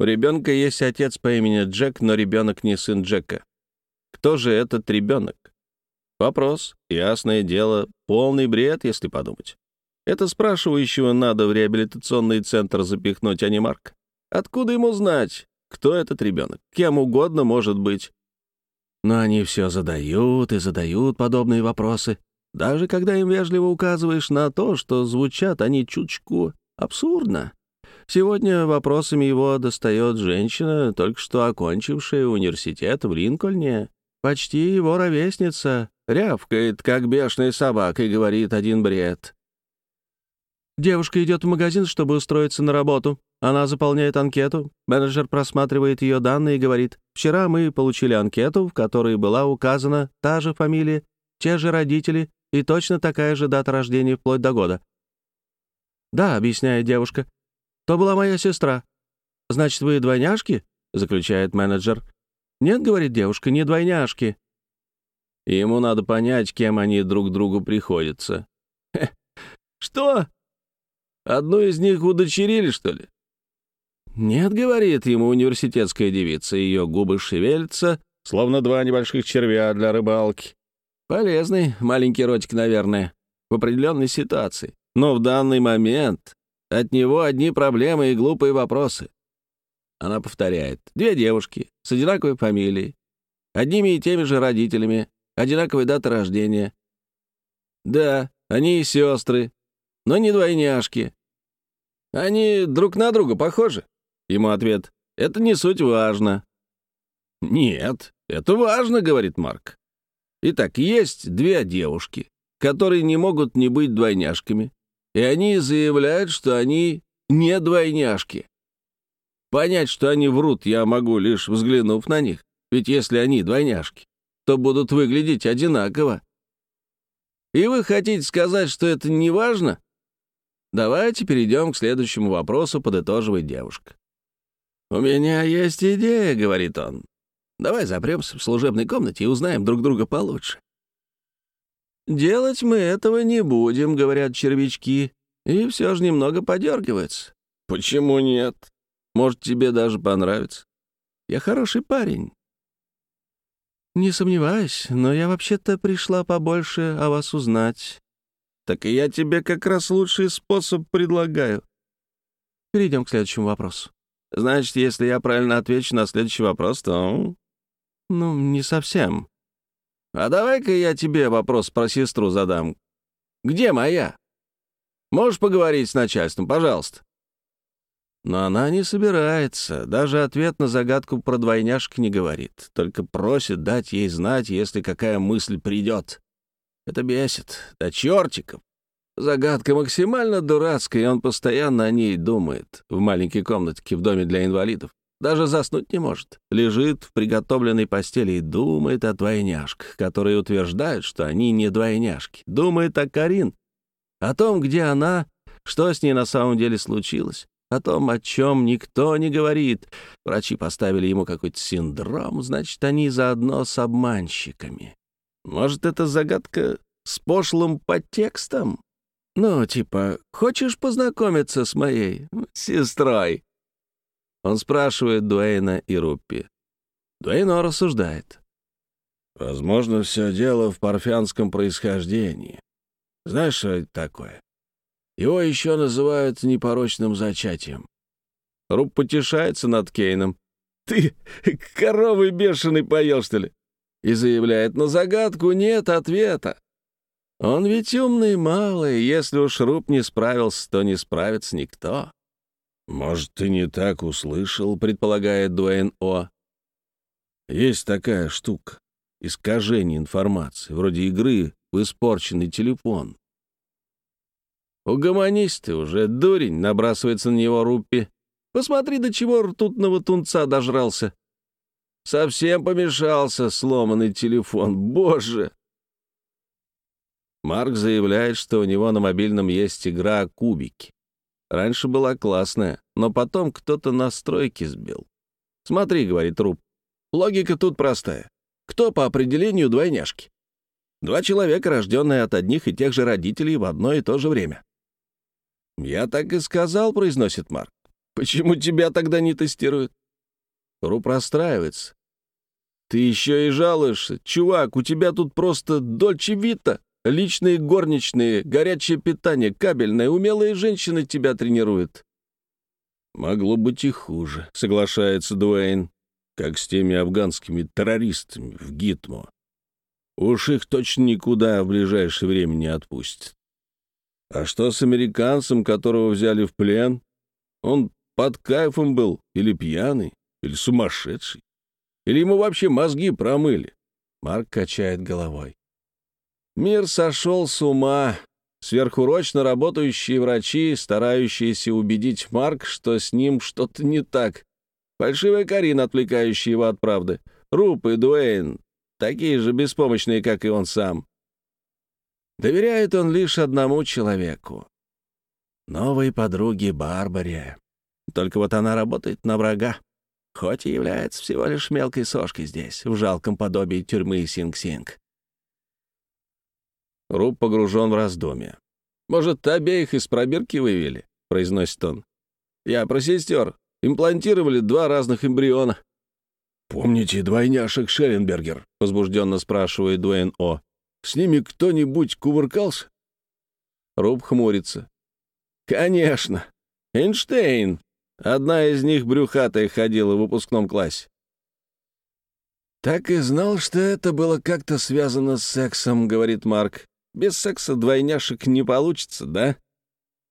У ребенка есть отец по имени Джек, но ребенок не сын Джека. Кто же этот ребенок? Вопрос, ясное дело, полный бред, если подумать. Это спрашивающего надо в реабилитационный центр запихнуть, а не Марк. Откуда ему знать, кто этот ребенок? Кем угодно может быть. Но они все задают и задают подобные вопросы, даже когда им вежливо указываешь на то, что звучат они чуточку абсурдно. Сегодня вопросами его достает женщина, только что окончившая университет в Линкольне, почти его ровесница, рявкает, как бешеная собака, и говорит один бред. Девушка идет в магазин, чтобы устроиться на работу. Она заполняет анкету. Менеджер просматривает ее данные и говорит, «Вчера мы получили анкету, в которой была указана та же фамилия, те же родители и точно такая же дата рождения вплоть до года». «Да», — объясняет девушка, — «то была моя сестра». «Значит, вы двойняшки?» — заключает менеджер. «Нет», — говорит девушка, — «не двойняшки». Ему надо понять, кем они друг другу приходятся. «Что? Одну из них удочерили, что ли?» «Нет», — говорит ему университетская девица, ее губы шевелятся, словно два небольших червя для рыбалки. Полезный маленький ротик, наверное, в определенной ситуации. Но в данный момент от него одни проблемы и глупые вопросы. Она повторяет. Две девушки с одинаковой фамилией, одними и теми же родителями, одинаковой датой рождения. Да, они и сестры, но не двойняшки. Они друг на друга похожи. Ему ответ. Это не суть важно. Нет, это важно, говорит Марк. Итак, есть две девушки, которые не могут не быть двойняшками, и они заявляют, что они не двойняшки. Понять, что они врут, я могу, лишь взглянув на них. Ведь если они двойняшки, то будут выглядеть одинаково. И вы хотите сказать, что это не важно? Давайте перейдем к следующему вопросу, подытоживает девушка. «У меня есть идея», — говорит он. «Давай запремся в служебной комнате и узнаем друг друга получше». «Делать мы этого не будем», — говорят червячки, и все же немного подергиваются. «Почему нет?» Может, тебе даже понравится. Я хороший парень». «Не сомневаюсь, но я вообще-то пришла побольше о вас узнать». «Так и я тебе как раз лучший способ предлагаю». Перейдем к следующему вопросу. Значит, если я правильно отвечу на следующий вопрос, то... Ну, не совсем. А давай-ка я тебе вопрос про сестру задам. Где моя? Можешь поговорить с начальством, пожалуйста? Но она не собирается, даже ответ на загадку про двойняшек не говорит, только просит дать ей знать, если какая мысль придет. Это бесит, до чертиков. Загадка максимально дурацкая, и он постоянно о ней думает в маленькой комнатке в доме для инвалидов. Даже заснуть не может. Лежит в приготовленной постели и думает о двойняшках, которые утверждают, что они не двойняшки. Думает о Карин, о том, где она, что с ней на самом деле случилось о том, о чем никто не говорит. Врачи поставили ему какой-то синдром, значит, они заодно с обманщиками. Может, это загадка с пошлым подтекстом? Ну, типа, хочешь познакомиться с моей сестрой? Он спрашивает Дуэйна и Руппи. Дуэйно рассуждает. Возможно, все дело в парфянском происхождении. Знаешь, что это такое? Его еще называют непорочным зачатием. Руб потешается над Кейном. «Ты коровы бешеный поел, что ли?» И заявляет, на загадку нет ответа. Он ведь умный малый, если уж Руб не справился, то не справится никто. «Может, ты не так услышал», — предполагает Дуэйн О. «Есть такая штука — искажение информации, вроде игры в испорченный телефон. Угомонись ты уже, дурень, набрасывается на него Руппи. Посмотри, до чего ртутного тунца дожрался. Совсем помешался сломанный телефон, боже! Марк заявляет, что у него на мобильном есть игра «Кубики». Раньше была классная, но потом кто-то настройки сбил. «Смотри», — говорит Руб, — «логика тут простая. Кто по определению двойняшки? Два человека, рожденные от одних и тех же родителей в одно и то же время. «Я так и сказал», — произносит Марк. Почему тебя тогда не тестируют? Руб расстраивается. Ты еще и жалуешься. Чувак, у тебя тут просто дольче вита. Личные горничные, горячее питание, кабельное, умелые женщины тебя тренируют. Могло быть и хуже, соглашается Дуэйн, как с теми афганскими террористами в Гитмо. Уж их точно никуда в ближайшее время не отпустят. А что с американцем, которого взяли в плен? Он под кайфом был, или пьяный, или сумасшедший, или ему вообще мозги промыли. Марк качает головой. Мир сошел с ума. Сверхурочно работающие врачи, старающиеся убедить Марк, что с ним что-то не так. Фальшивая Карина, отвлекающая его от правды. Руп и Дуэйн, такие же беспомощные, как и он сам. Доверяет он лишь одному человеку. Новой подруге Барбаре. Только вот она работает на врага, хоть и является всего лишь мелкой сошкой здесь, в жалком подобии тюрьмы Синг-Синг. Руб погружен в раздумья. «Может, обеих из пробирки вывели?» — произносит он. «Я про сестер. Имплантировали два разных эмбриона». «Помните двойняшек Шелленбергер?» — возбужденно спрашивает Дуэйн О. «С ними кто-нибудь кувыркался?» Руб хмурится. «Конечно. Эйнштейн. Одна из них брюхатая ходила в выпускном классе. «Так и знал, что это было как-то связано с сексом», — говорит Марк. Без секса двойняшек не получится, да?»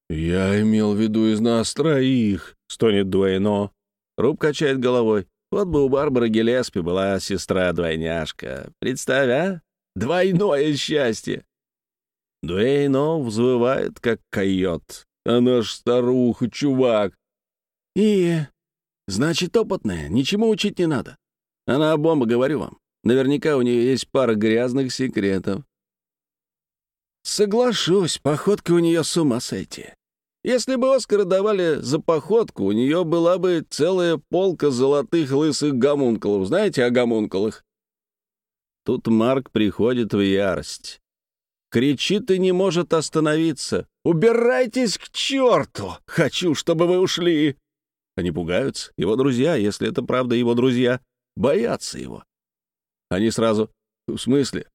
«Я имел в виду из нас троих», — стонет Дуэйно. Руб качает головой. «Вот бы у Барбары Гелеспи была сестра-двойняшка. Представь, а? Двойное счастье!» Дуэйно взвывает, как койот. «Она ж старуха, чувак!» «И... значит, опытная, ничему учить не надо. Она бомба, говорю вам. Наверняка у нее есть пара грязных секретов. Соглашусь, походка у нее с ума сойти. Если бы Оскара давали за походку, у нее была бы целая полка золотых лысых гомункулов. Знаете о гомункулах? Тут Марк приходит в ярость. Кричит и не может остановиться. «Убирайтесь к черту! Хочу, чтобы вы ушли!» Они пугаются. Его друзья, если это правда его друзья, боятся его. Они сразу... В смысле?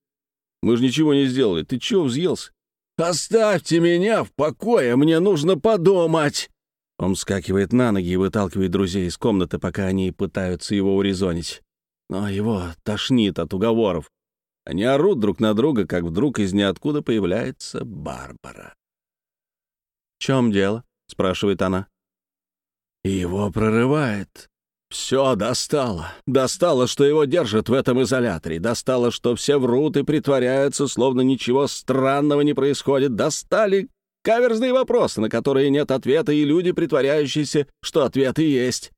Мы же ничего не сделали. Ты чего взъелся? Оставьте меня в покое, мне нужно подумать. Он вскакивает на ноги и выталкивает друзей из комнаты, пока они пытаются его урезонить. Но его тошнит от уговоров. Они орут друг на друга, как вдруг из ниоткуда появляется Барбара. «В чем дело?» — спрашивает она. Его прорывает. Все достало. Достало, что его держат в этом изоляторе. Достало, что все врут и притворяются, словно ничего странного не происходит. Достали каверзные вопросы, на которые нет ответа, и люди, притворяющиеся, что ответы есть.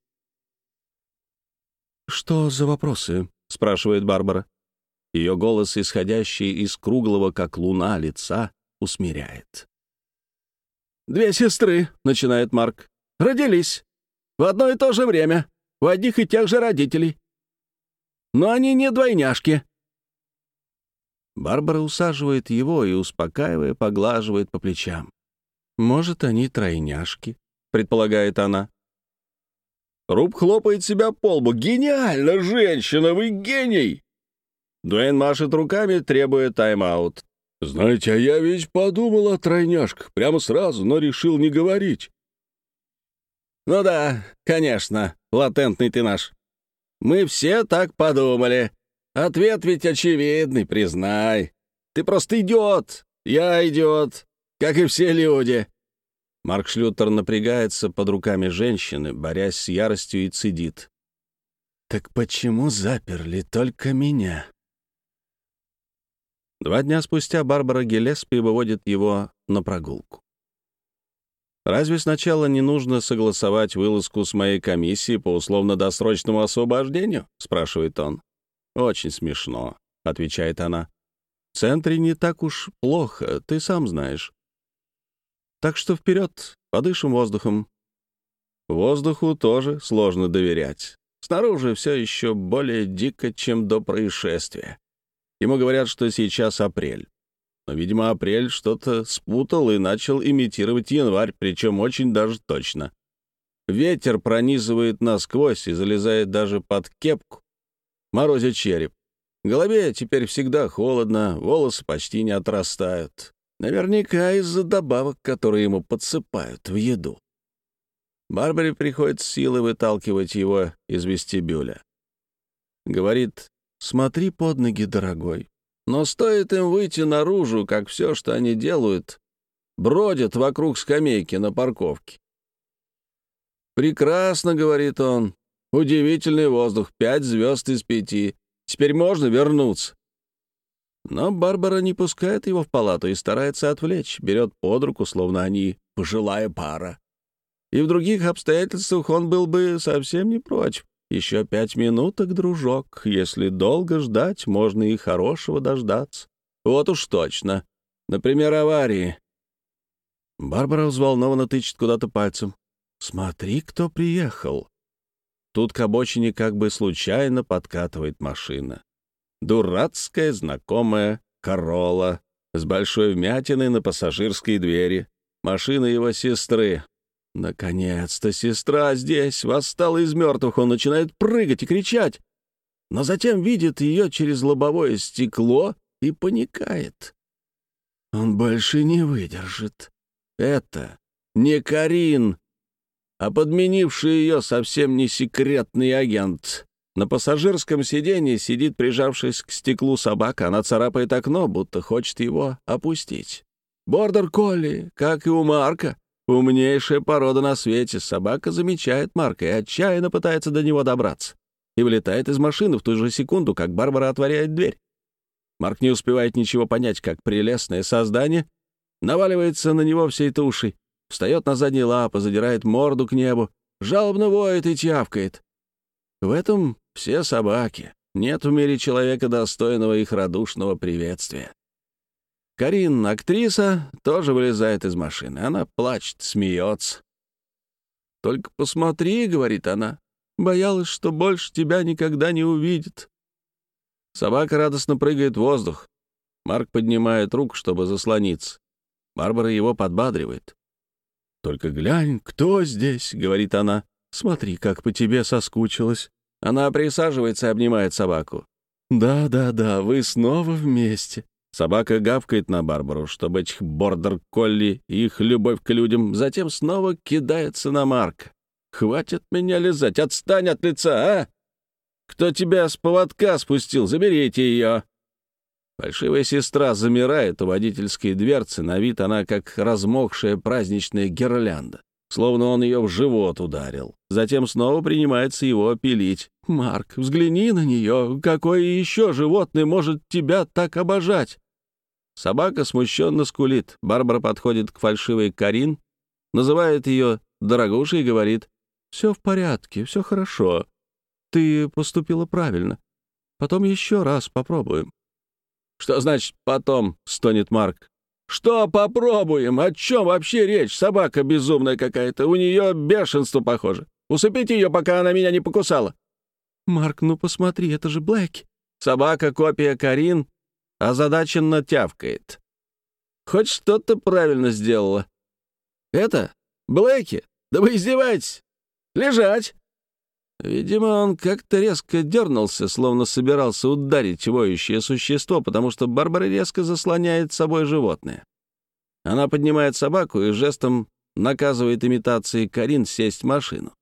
«Что за вопросы?» — спрашивает Барбара. Ее голос, исходящий из круглого, как луна, лица, усмиряет. «Две сестры», — начинает Марк, — «родились в одно и то же время у одних и тех же родителей. Но они не двойняшки». Барбара усаживает его и, успокаивая, поглаживает по плечам. «Может, они тройняшки», — предполагает она. Руб хлопает себя по лбу. «Гениально, женщина, вы гений!» Дуэйн машет руками, требуя тайм-аут. «Знаете, а я ведь подумал о тройняшках прямо сразу, но решил не говорить». «Ну да, конечно, латентный ты наш. Мы все так подумали. Ответ ведь очевидный, признай. Ты просто идиот, я идиот, как и все люди». Марк Шлютер напрягается под руками женщины, борясь с яростью и цедит. «Так почему заперли только меня?» Два дня спустя Барбара Гелеспи выводит его на прогулку. Разве сначала не нужно согласовать вылазку с моей комиссией по условно-досрочному освобождению?» — спрашивает он. «Очень смешно», — отвечает она. «В центре не так уж плохо, ты сам знаешь. Так что вперед, подышим воздухом». Воздуху тоже сложно доверять. Снаружи все еще более дико, чем до происшествия. Ему говорят, что сейчас апрель. Но, видимо, апрель что-то спутал и начал имитировать январь, причем очень даже точно. Ветер пронизывает насквозь и залезает даже под кепку, морозит череп. Голове теперь всегда холодно, волосы почти не отрастают. Наверняка из-за добавок, которые ему подсыпают в еду. Барбаре приходится силы выталкивать его из вестибюля. Говорит, смотри под ноги, дорогой. Но стоит им выйти наружу, как все, что они делают, бродят вокруг скамейки на парковке. «Прекрасно», — говорит он. «Удивительный воздух, пять звезд из пяти. Теперь можно вернуться». Но Барбара не пускает его в палату и старается отвлечь, берет под руку, словно они пожилая пара. И в других обстоятельствах он был бы совсем не против. Еще пять минуток, дружок. Если долго ждать, можно и хорошего дождаться. Вот уж точно. Например, аварии. Барбара взволнованно тычет куда-то пальцем. «Смотри, кто приехал!» Тут к обочине как бы случайно подкатывает машина. Дурацкая знакомая Королла с большой вмятиной на пассажирской двери. Машина его сестры. Наконец-то сестра здесь, восстала из мертвых, он начинает прыгать и кричать, но затем видит ее через лобовое стекло и паникает. Он больше не выдержит. Это не Карин, а подменивший ее совсем не секретный агент. На пассажирском сиденье сидит, прижавшись к стеклу собака. Она царапает окно, будто хочет его опустить. Бордер-колли, как и у Марка. Умнейшая порода на свете. Собака замечает Марка и отчаянно пытается до него добраться. И вылетает из машины в ту же секунду, как Барбара отворяет дверь. Марк не успевает ничего понять, как прелестное создание наваливается на него всей тушей, встает на задние лапы, задирает морду к небу, жалобно воет и тявкает. В этом все собаки. Нет в мире человека, достойного их радушного приветствия. Карин, актриса, тоже вылезает из машины. Она плачет, смеется. «Только посмотри», — говорит она, — «боялась, что больше тебя никогда не увидит». Собака радостно прыгает в воздух. Марк поднимает руку, чтобы заслониться. Барбара его подбадривает. «Только глянь, кто здесь?» — говорит она. «Смотри, как по тебе соскучилась». Она присаживается и обнимает собаку. «Да, да, да, вы снова вместе. Собака гавкает на Барбару, чтобы бордер-колли их любовь к людям, затем снова кидается на Марка. «Хватит меня лизать, отстань от лица, а! Кто тебя с поводка спустил? Заберите ее!» Фальшивая сестра замирает у водительской дверцы, на вид она как размокшая праздничная гирлянда, словно он ее в живот ударил. Затем снова принимается его пилить. «Марк, взгляни на нее, какое еще животное может тебя так обожать?» Собака смущенно скулит. Барбара подходит к фальшивой Карин, называет ее дорогушей и говорит, «Все в порядке, все хорошо. Ты поступила правильно. Потом еще раз попробуем». «Что значит «потом»?» — стонет Марк. «Что попробуем? О чем вообще речь? Собака безумная какая-то. У нее бешенство, похоже. Усыпите ее, пока она меня не покусала». «Марк, ну посмотри, это же Блэки». Собака — копия Карин, озадаченно тявкает. Хоть что-то правильно сделала. Это? Блэки? Да вы издеваетесь? Лежать! Видимо, он как-то резко дернулся, словно собирался ударить воющее существо, потому что Барбара резко заслоняет собой животное. Она поднимает собаку и жестом наказывает имитации Карин сесть в машину.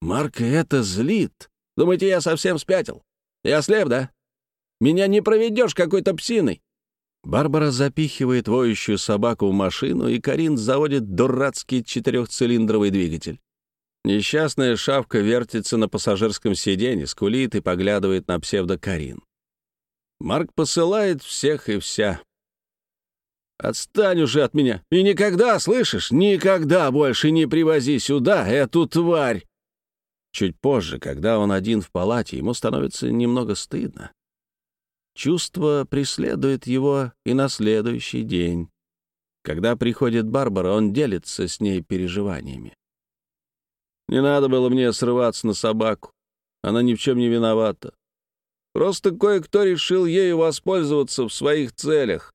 Марка это злит. Думаете, я совсем спятил? Я слеп, да? Меня не проведешь какой-то псиной!» Барбара запихивает воющую собаку в машину, и Карин заводит дурацкий четырехцилиндровый двигатель. Несчастная шавка вертится на пассажирском сиденье, скулит и поглядывает на псевдо-Карин. Марк посылает всех и вся. «Отстань уже от меня! И никогда, слышишь, никогда больше не привози сюда эту тварь!» Чуть позже, когда он один в палате, ему становится немного стыдно. Чувство преследует его и на следующий день. Когда приходит Барбара, он делится с ней переживаниями. «Не надо было мне срываться на собаку. Она ни в чем не виновата. Просто кое-кто решил ею воспользоваться в своих целях.